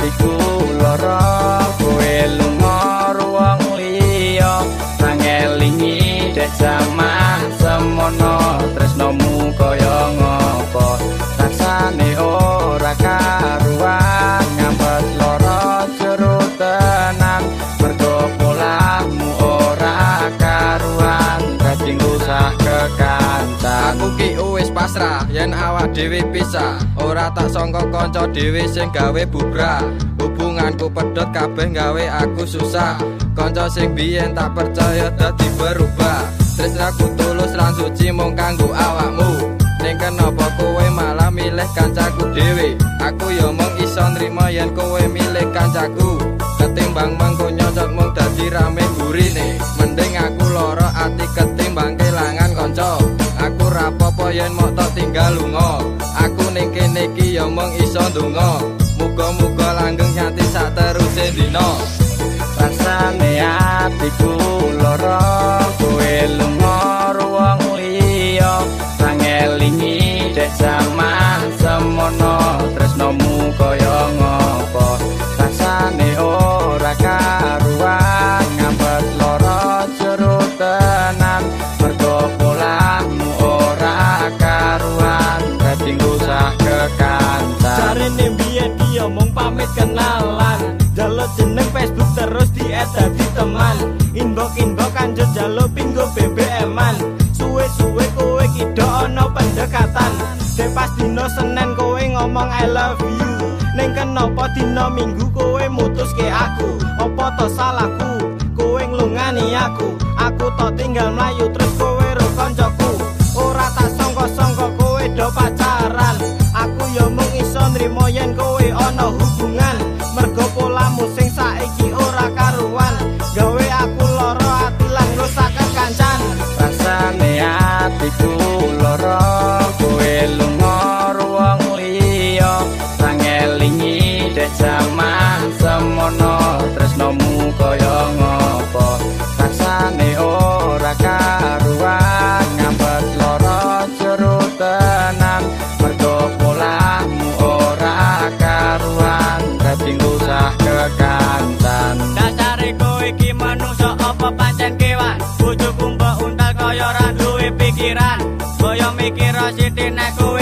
atiku lara kowe lunga ruang liya. Nangelingi dek jaman semono tresnomu pasrah yen awak dhewe pisah ora tak sangka kanca dhewe sing gawe bubrah. Hubunganku pedhot kabeh gawe aku susah. Kanca sing biyen tak percaya dadi berubah. Tresnaku tulus lan suci mung kanggo awakmu. Ning kenapa kowe malah milih kancaku dhewe? Aku yo mung iso nrimo yen kowe milih kancaku. Ketimbang mengko nyocok mung dadi rame burine mending aku lara ati ketimbang yen mok tok tinggal lunga aku ning kene iki ya mung iso ndonga. Muga-muga langgeng nyanti sak teruse dina. Rasane atiku kenalan. Jaluk jeneng Facebook terus di dadi teman Inbox inbox kanjut jaluk pinggo BBM-an Suwe-suwe kowe ki do ana pendekatan. Dek pas dino Senin kowe ngomong I love you. Ning kenapa dino Minggu kowe mutus ke aku? Apa to salahku? Kowe nglungani aku. Aku to tinggal mlayu terus kowe ro koncoku. Ora tak sangka-sangka kowe do pacaran. Aku yo mung iso nrimo yen kowe ana hubungan Kira Siti Nagoe